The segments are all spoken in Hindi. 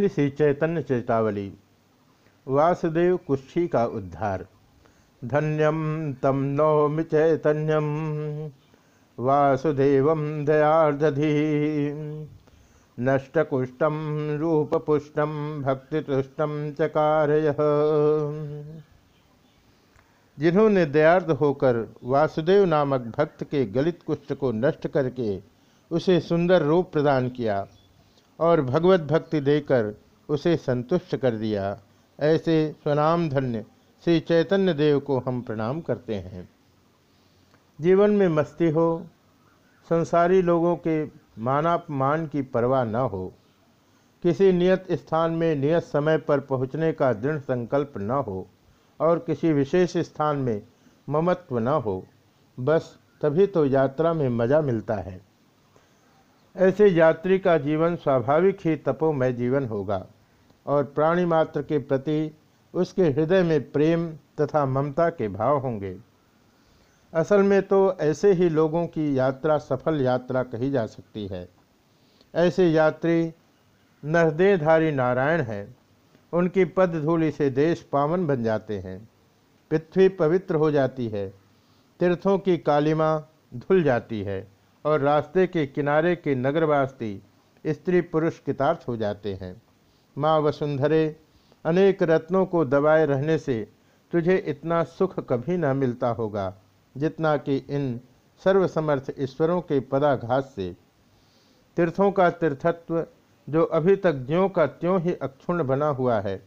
श्री श्री चैतन्य चेतावली। वासुदेव कुष्ठी का उद्धार। धन्यम तम नौमि चैतन्यम वासुदेव दयार्धधि नष्टकुष्टम रूपपुष्टम भक्तितुष्टम चकारय जिन्होंने दयार्थ होकर वासुदेव नामक भक्त के गलित कुष्ठ को नष्ट करके उसे सुंदर रूप प्रदान किया और भगवत भक्ति देकर उसे संतुष्ट कर दिया। ऐसे स्वनाम धन्य श्री चैतन्य देव को हम प्रणाम करते हैं। जीवन में मस्ती हो, संसारी लोगों के मानापमान की परवाह न हो, किसी नियत स्थान में नियत समय पर पहुँचने का दृढ़ संकल्प न हो और किसी विशेष स्थान में ममत्व न हो, बस तभी तो यात्रा में मज़ा मिलता है। ऐसे यात्री का जीवन स्वाभाविक ही तपोमय जीवन होगा, और प्राणी मात्र के प्रति उसके हृदय में प्रेम तथा ममता के भाव होंगे। असल में तो ऐसे ही लोगों की यात्रा सफल यात्रा कही जा सकती है। ऐसे यात्री नरदेधारी नारायण हैं। उनकी पद धूलि से देश पावन बन जाते हैं। पृथ्वी पवित्र हो जाती है। तीर्थों की कालिमा धुल जाती है। और रास्ते के किनारे के नगरवासी स्त्री पुरुष कितार्थ हो जाते हैं। माँ वसुंधरे, अनेक रत्नों को दबाए रहने से तुझे इतना सुख कभी न मिलता होगा, जितना कि इन सर्वसमर्थ ईश्वरों के पदाघात से। तीर्थों का तीर्थत्व, जो अभी तक ज्यों का त्यों ही अक्षुण बना हुआ है,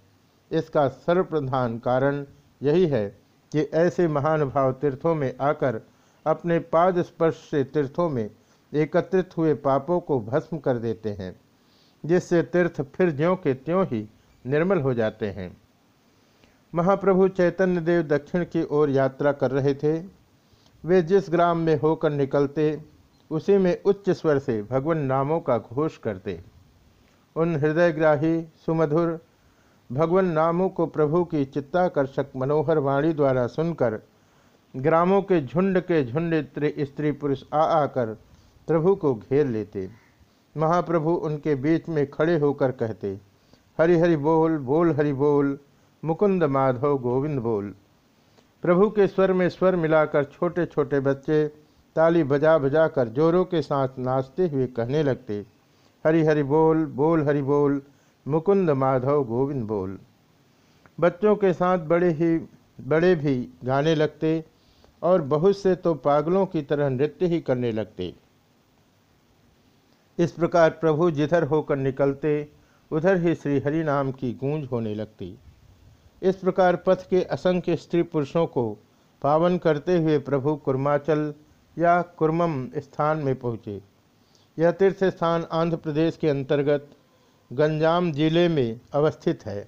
इसका सर्वप्रधान कारण यही है कि ऐसे महानुभाव तीर्थों में आकर अपने पाद स्पर्श से तीर्थों में एकत्रित हुए पापों को भस्म कर देते हैं, जिससे तीर्थ फिर ज्यों के त्यों ही निर्मल हो जाते हैं। महाप्रभु चैतन्य देव दक्षिण की ओर यात्रा कर रहे थे। वे जिस ग्राम में होकर निकलते, उसी में उच्च स्वर से भगवान नामों का घोष करते। उन हृदयग्राही, सुमधुर, भगवान नामों को प्रभु की चित्ताकर्षक मनोहर वाणी द्वारा सुनकर ग्रामों के झुंड के झुंड स्त्री पुरुष आ आकर प्रभु को घेर लेते। महाप्रभु उनके बीच में खड़े होकर कहते हरि हरि बोल बोल हरि बोल, मुकुंद माधव गोविंद बोल। प्रभु के स्वर में स्वर मिलाकर छोटे छोटे बच्चे ताली बजा बजा कर जोरों के साथ नाचते हुए कहने लगते हरि हरि बोल बोल हरि बोल, मुकुंद माधव गोविंद बोल। बच्चों के साथ बड़े ही, बड़े भी गाने लगते और बहुत से तो पागलों की तरह नृत्य ही करने लगते। इस प्रकार प्रभु जिधर होकर निकलते, उधर ही श्री हरि नाम की गूंज होने लगती। इस प्रकार पथ के असंख्य स्त्री पुरुषों को पावन करते हुए प्रभु कुर्माचल या कुर्मम स्थान में पहुँचे। यह तीर्थ स्थान आंध्र प्रदेश के अंतर्गत गंजाम ज़िले में अवस्थित है।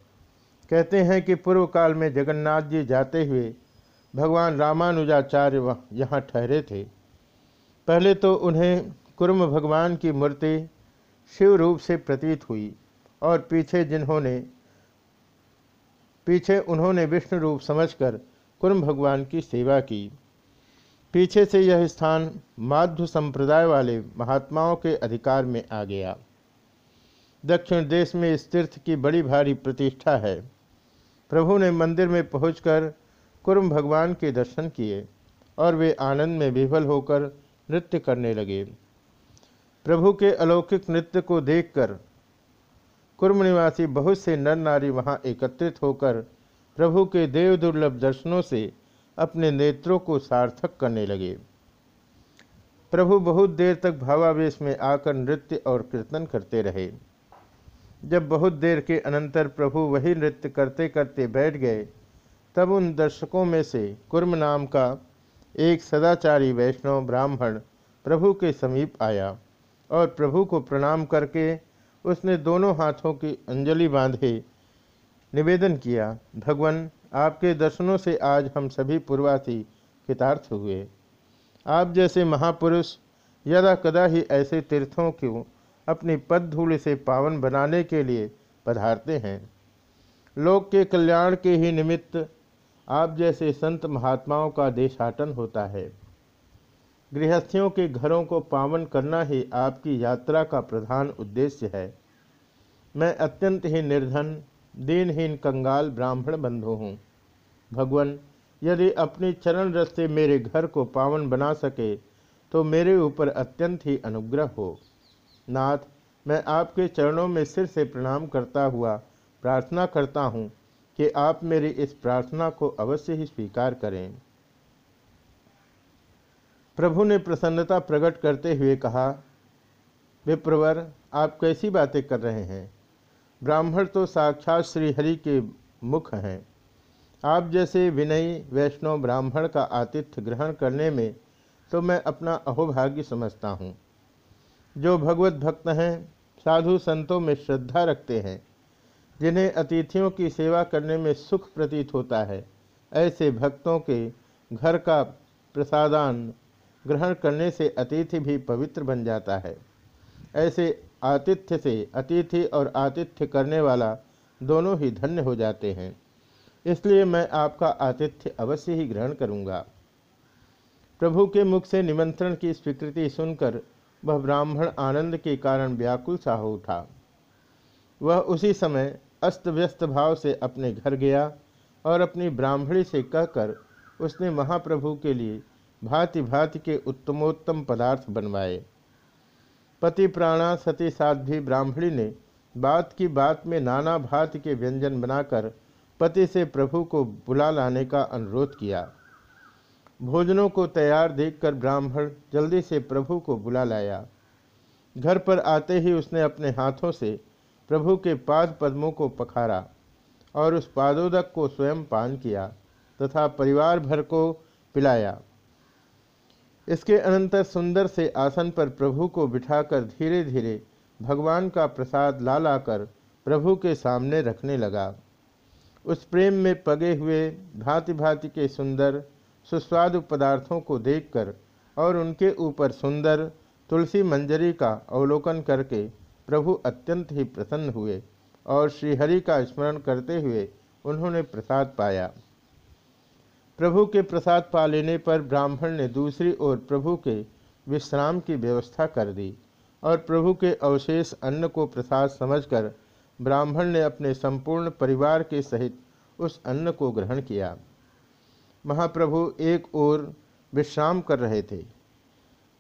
कहते हैं कि पूर्व काल में जगन्नाथ जी जाते हुए भगवान रामानुजाचार्य यहाँ ठहरे थे। पहले तो उन्हें कुर्म भगवान की मूर्ति शिव रूप से प्रतीत हुई और पीछे जिन्होंने, पीछे उन्होंने विष्णु रूप समझकर कुर्म भगवान की सेवा की। पीछे से यह स्थान माध्य संप्रदाय वाले महात्माओं के अधिकार में आ गया। दक्षिण देश में इस तीर्थ की बड़ी भारी प्रतिष्ठा है। प्रभु ने मंदिर में पहुंचकर कुर्म भगवान के दर्शन किए और वे आनंद में विफल होकर नृत्य करने लगे। प्रभु के अलौकिक नृत्य को देखकर कुर्म निवासी बहुत से नर नारी वहाँ एकत्रित होकर प्रभु के देव दुर्लभ दर्शनों से अपने नेत्रों को सार्थक करने लगे। प्रभु बहुत देर तक भावावेश में आकर नृत्य और कीर्तन करते रहे। जब बहुत देर के अनंतर प्रभु वही नृत्य करते करते बैठ गए तब उन दर्शकों में से कुर्म नाम का एक सदाचारी वैष्णव ब्राह्मण प्रभु के समीप आया और प्रभु को प्रणाम करके उसने दोनों हाथों की अंजलि बांधे, निवेदन किया, भगवान, आपके दर्शनों से आज हम सभी पूर्वासी कृतार्थ हुए। आप जैसे महापुरुष यदा कदा ही ऐसे तीर्थों को अपनी पद धूल से पावन बनाने के लिए पधारते हैं। लोक के कल्याण के ही निमित्त आप जैसे संत महात्माओं का देशाटन होता है। गृहस्थियों के घरों को पावन करना ही आपकी यात्रा का प्रधान उद्देश्य है। मैं अत्यंत ही निर्धन, दीनहीन कंगाल ब्राह्मण बंधु हूँ। भगवान, यदि अपनी चरण रस से मेरे घर को पावन बना सके तो मेरे ऊपर अत्यंत ही अनुग्रह हो। नाथ, मैं आपके चरणों में सिर से प्रणाम करता हुआ प्रार्थना करता हूँ। कि आप मेरी इस प्रार्थना को अवश्य ही स्वीकार करें। प्रभु ने प्रसन्नता प्रकट करते हुए कहा, विप्रवर, आप कैसी बातें कर रहे हैं? ब्राह्मण तो साक्षात श्रीहरि के मुख हैं। आप जैसे विनयी वैष्णव ब्राह्मण का आतिथ्य ग्रहण करने में तो मैं अपना अहोभाग्य समझता हूँ। जो भगवत भक्त हैं, साधु संतों में श्रद्धा रखते हैं। जिन्हें अतिथियों की सेवा करने में सुख प्रतीत होता है, ऐसे भक्तों के घर का प्रसादान ग्रहण करने से अतिथि भी पवित्र बन जाता है। ऐसे आतिथ्य से अतिथि और आतिथ्य करने वाला दोनों ही धन्य हो जाते हैं। इसलिए मैं आपका आतिथ्य अवश्य ही ग्रहण करूँगा। प्रभु के मुख से निमंत्रण की स्वीकृति सुनकर वह ब्राह्मण आनंद के कारण व्याकुल सा हो उठा। वह उसी समय अस्त व्यस्त भाव से अपने घर गया और अपनी ब्राह्मणी से कहकर उसने महाप्रभु के लिए भांति भांति के उत्तमोत्तम पदार्थ बनवाए। पति प्राणा सती साध्वी ब्राह्मणी ने बात की बात में नाना भांति के व्यंजन बनाकर पति से प्रभु को बुला लाने का अनुरोध किया। भोजनों को तैयार देखकर ब्राह्मण जल्दी से प्रभु को बुला लाया। घर पर आते ही उसने अपने हाथों से प्रभु के पाद पद्मों को पखारा और उस पादोदक को स्वयं पान किया तथा परिवार भर को पिलाया। इसके अनंतर सुंदर से आसन पर प्रभु को बिठाकर धीरे धीरे भगवान का प्रसाद ला लाकर प्रभु के सामने रखने लगा। उस प्रेम में पगे हुए भांति भांति के सुंदर, सुस्वादु पदार्थों को देखकर और उनके ऊपर सुंदर, तुलसी मंजरी का अवलोकन करके प्रभु अत्यंत ही प्रसन्न हुए और श्रीहरि का स्मरण करते हुए उन्होंने प्रसाद पाया। प्रभु के प्रसाद पा लेने पर ब्राह्मण ने दूसरी ओर प्रभु के विश्राम की व्यवस्था कर दी और प्रभु के अवशेष अन्न को प्रसाद समझकर ब्राह्मण ने अपने संपूर्ण परिवार के सहित उस अन्न को ग्रहण किया। महाप्रभु एक ओर विश्राम कर रहे थे।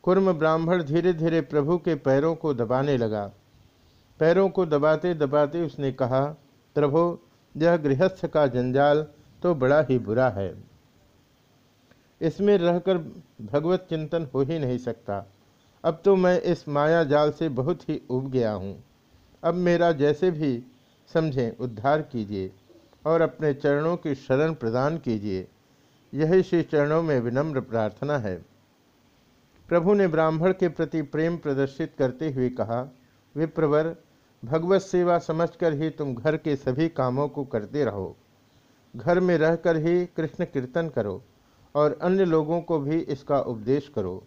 कुर्म ब्राह्मण धीरे धीरे प्रभु के पैरों को दबाने लगा। पैरों को दबाते दबाते उसने कहा, प्रभो, यह गृहस्थ का जंजाल तो बड़ा ही बुरा है। इसमें रहकर भगवत चिंतन हो ही नहीं सकता। अब तो मैं इस माया जाल से बहुत ही उब गया हूँ। अब मेरा जैसे भी समझें, उद्धार कीजिए और अपने चरणों की शरण प्रदान कीजिए। यही श्री चरणों में विनम्र प्रार्थना है। प्रभु ने ब्राह्मण के प्रति प्रेम प्रदर्शित करते हुए कहा, विप्रवर भगवत सेवा समझकर ही तुम घर के सभी कामों को करते रहो। घर में रहकर ही कृष्ण कीर्तन करो और अन्य लोगों को भी इसका उपदेश करो।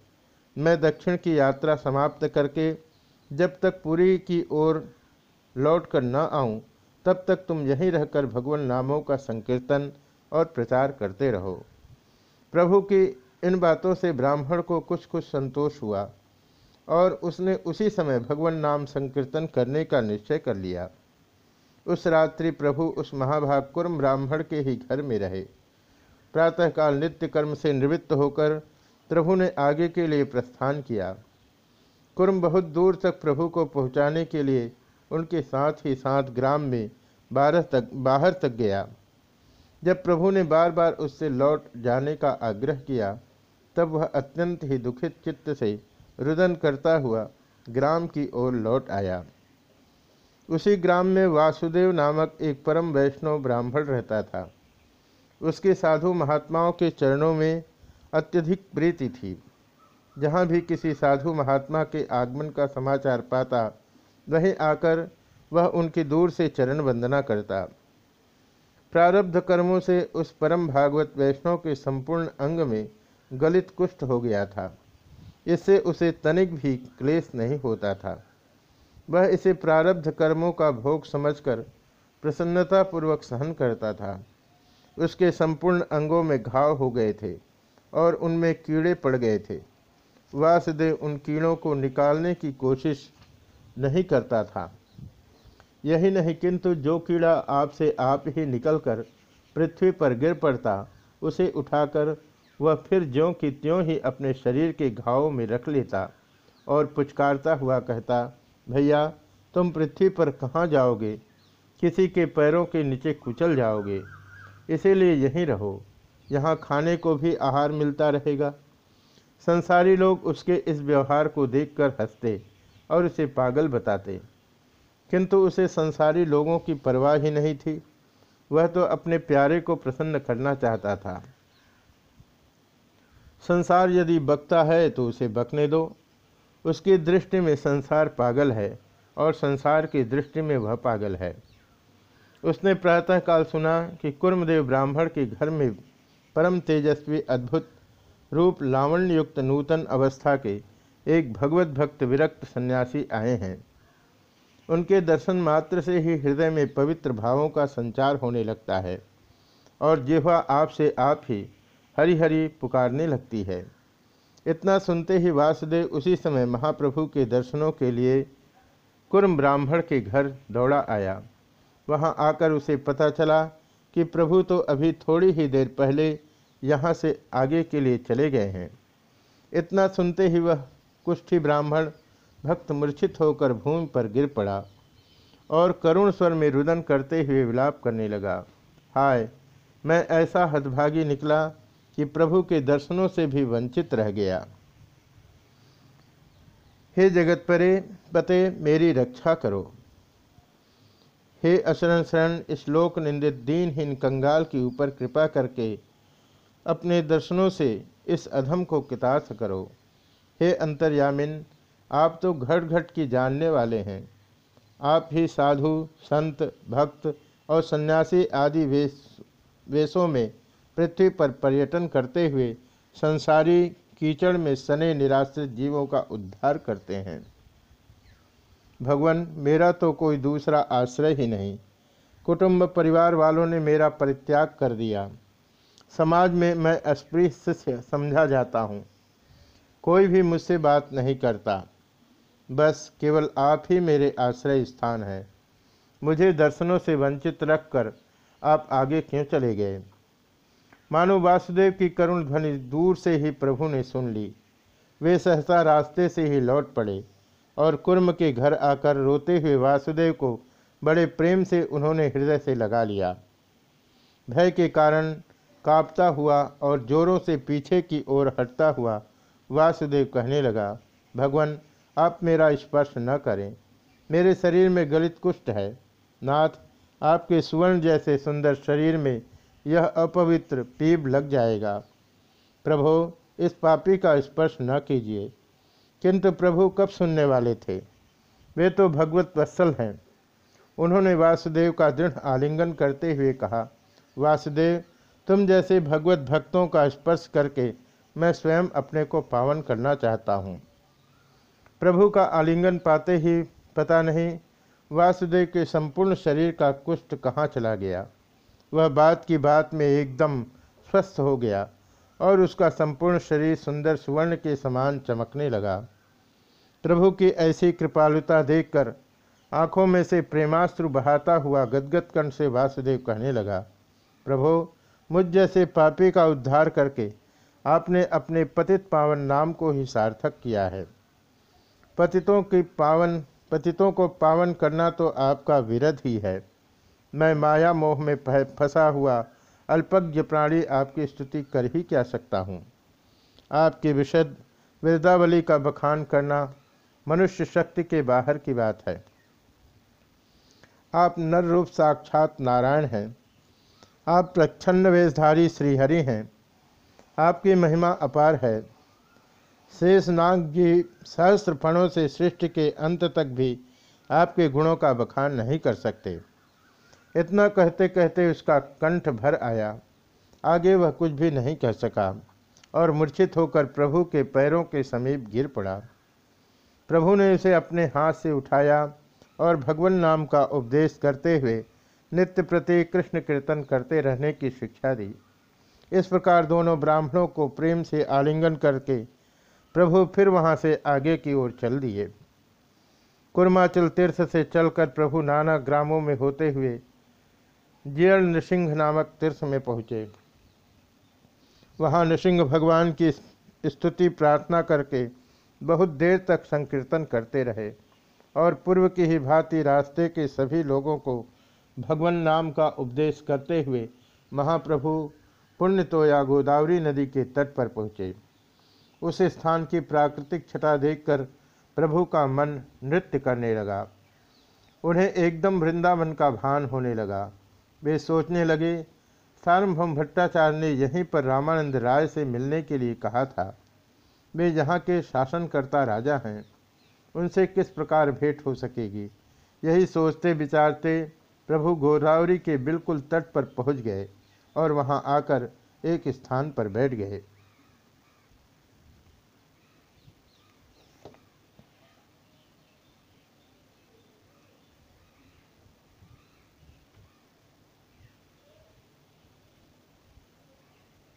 मैं दक्षिण की यात्रा समाप्त करके जब तक पुरी की ओर लौट कर न आऊँ, तब तक तुम यहीं रहकर भगवान नामों का संकीर्तन और प्रचार करते रहो। प्रभु की इन बातों से ब्राह्मण को कुछ कुछ संतोष हुआ। और उसने उसी समय भगवान नाम संकीर्तन करने का निश्चय कर लिया। उस रात्रि प्रभु उस महाभाग कुर्म ब्राह्मण के ही घर में रहे। प्रातःकाल नित्य कर्म से निवृत्त होकर प्रभु ने आगे के लिए प्रस्थान किया। कुर्म बहुत दूर तक प्रभु को पहुँचाने के लिए उनके साथ ही साथ ग्राम में बारह तक, बाहर तक गया। जब प्रभु ने बार बार उससे लौट जाने का आग्रह किया, तब वह अत्यंत ही दुखित चित्त से रुदन करता हुआ ग्राम की ओर लौट आया। उसी ग्राम में वासुदेव नामक एक परम वैष्णव ब्राह्मण रहता था। उसके साधु महात्माओं के चरणों में अत्यधिक प्रीति थी। जहाँ भी किसी साधु महात्मा के आगमन का समाचार पाता, वहीं आकर वह उनकी दूर से चरण वंदना करता। प्रारब्ध कर्मों से उस परम भागवत वैष्णव के संपूर्ण अंग में गलित कुष्ठ हो गया था। इससे उसे तनिक भी क्लेश नहीं होता था। वह इसे प्रारब्ध कर्मों का भोग समझकर प्रसन्नतापूर्वक सहन करता था। उसके संपूर्ण अंगों में घाव हो गए थे और उनमें कीड़े पड़ गए थे। वासुदेव उन कीड़ों को निकालने की कोशिश नहीं करता था। यही नहीं, किंतु जो कीड़ा आपसे आप ही निकलकर पृथ्वी पर गिर पड़ता, उसे उठाकर वह फिर ज्यों की त्यों ही अपने शरीर के घावों में रख लेता और पुचकारता हुआ कहता, भैया, तुम पृथ्वी पर कहाँ जाओगे? किसी के पैरों के नीचे कुचल जाओगे। इसीलिए यहीं रहो। यहाँ खाने को भी आहार मिलता रहेगा संसारी लोग उसके इस व्यवहार को देखकर हँसते और उसे पागल बताते। किंतु उसे संसारी लोगों की परवाह ही नहीं थी। वह तो अपने प्यारे को प्रसन्न करना चाहता था। संसार यदि बकता है तो उसे बकने दो। उसकी दृष्टि में संसार पागल है और संसार की दृष्टि में वह पागल है। उसने प्रातःकाल सुना कि कुर्मदेव ब्राह्मण के घर में परम तेजस्वी अद्भुत रूप लावण्य युक्त नूतन अवस्था के एक भगवत भक्त विरक्त सन्यासी आए हैं। उनके दर्शन मात्र से ही हृदय में पवित्र भावों का संचार होने लगता है और जिह्वा आप से आप ही हरि हरि पुकारने लगती है। इतना सुनते ही वासुदेव उसी समय महाप्रभु के दर्शनों के लिए कुर्म ब्राह्मण के घर दौड़ा आया। वहाँ आकर उसे पता चला कि प्रभु तो अभी थोड़ी ही देर पहले यहाँ से आगे के लिए चले गए हैं। इतना सुनते ही वह कुष्ठी ब्राह्मण भक्त मूर्छित होकर भूमि पर गिर पड़ा और करुण स्वर में रुदन करते हुए विलाप करने लगा, हाय, मैं ऐसा हदभागी निकला कि प्रभु के दर्शनों से भी वंचित रह गया। हे जगत परे, पते मेरी रक्षा करो। हे अशरण शरण श्लोक निंदित दीनहीन कंगाल के ऊपर कृपा करके अपने दर्शनों से इस अधम को कितार्थ करो। हे अंतर्यामिन, आप तो घट घट की जानने वाले हैं। आप ही साधु, संत, भक्त और सन्यासी आदि वेश, वेशों में पृथ्वी पर पर्यटन करते हुए संसारी कीचड़ में सने निराश्रित जीवों का उद्धार करते हैं। भगवान, मेरा तो कोई दूसरा आश्रय ही नहीं। कुटुंब परिवार वालों ने मेरा परित्याग कर दिया। समाज में मैं अस्पृश्य समझा जाता हूँ। कोई भी मुझसे बात नहीं करता। बस केवल आप ही मेरे आश्रय स्थान है। मुझे दर्शनों से वंचित रखकर आप आगे क्यों चले गए? मानो वासुदेव की करुण ध्वनि दूर से ही प्रभु ने सुन ली। वे सहसा रास्ते से ही लौट पड़े और कुर्म के घर आकर रोते हुए वासुदेव को बड़े प्रेम से उन्होंने हृदय से लगा लिया। भय के कारण कांपता हुआ और जोरों से पीछे की ओर हटता हुआ वासुदेव कहने लगा, भगवान, आप मेरा स्पर्श न करें। मेरे शरीर में गलित कुष्ठ है। नाथ, आपके सुवर्ण जैसे सुंदर शरीर में यह अपवित्र पीब लग जाएगा। प्रभो, इस पापी का स्पर्श न कीजिए। किंतु प्रभु कब सुनने वाले थे? वे तो भगवत वत्सल हैं। उन्होंने वासुदेव का दृढ़ आलिंगन करते हुए कहा, वासुदेव, तुम जैसे भगवत भक्तों का स्पर्श करके मैं स्वयं अपने को पावन करना चाहता हूँ। प्रभु का आलिंगन पाते ही पता नहीं वासुदेव के संपूर्ण शरीर का कुष्ठ कहाँ चला गया। वह बात की बात में एकदम स्वस्थ हो गया और उसका संपूर्ण शरीर सुंदर सुवर्ण के समान चमकने लगा। प्रभु की ऐसी कृपालुता देखकर आँखों में से प्रेमास्त्र बहाता हुआ गदगद कंठ से वासुदेव कहने लगा, प्रभु, मुझ जैसे पापी का उद्धार करके आपने अपने पतित पावन नाम को ही सार्थक किया है। पतितों की पावन, पतितों को पावन करना तो आपका विरध ही है। मैं माया मोह में फंसा हुआ अल्पज्ञ प्राणी आपकी स्तुति कर ही क्या सकता हूँ? आपकी विशद वृद्धावली का बखान करना मनुष्य शक्ति के बाहर की बात है। आप नर रूप साक्षात नारायण हैं। आप प्रच्छन्न वेशधारी श्रीहरि हैं। आपकी महिमा अपार है। शेषनाग जी सहस्त्र फणों से सृष्टि के अंत तक भी आपके गुणों का बखान नहीं कर सकते। इतना कहते कहते उसका कंठ भर आया। आगे वह कुछ भी नहीं कह सका और मूर्छित होकर प्रभु के पैरों के समीप गिर पड़ा। प्रभु ने उसे अपने हाथ से उठाया और भगवान नाम का उपदेश करते हुए नित्य प्रति कृष्ण कीर्तन करते रहने की शिक्षा दी। इस प्रकार दोनों ब्राह्मणों को प्रेम से आलिंगन करके प्रभु फिर वहाँ से आगे की ओर चल दिए। कुर्माचल तीर्थ से चलकर प्रभु नाना ग्रामों में होते हुए जियल नृसिंह नामक तीर्थ में पहुँचे। वहाँ नृसिंह भगवान की स्तुति, प्रार्थना करके बहुत देर तक संकीर्तन करते रहे और पूर्व की ही भांति रास्ते के सभी लोगों को भगवान नाम का उपदेश करते हुए महाप्रभु पुण्य तो या गोदावरी नदी के तट पर पहुँचे। उस स्थान की प्राकृतिक छटा देखकर प्रभु का मन नृत्य करने लगा। उन्हें एकदम वृंदावन का भान होने लगा। वे सोचने लगे, सार्वभौम भट्टाचार्य ने यहीं पर रामानंद राय से मिलने के लिए कहा था। वे यहाँ के शासनकर्ता राजा हैं। उनसे किस प्रकार भेंट हो सकेगी? यही सोचते विचारते प्रभु गोदावरी के बिल्कुल तट पर पहुँच गए और वहाँ आकर एक स्थान पर बैठ गए।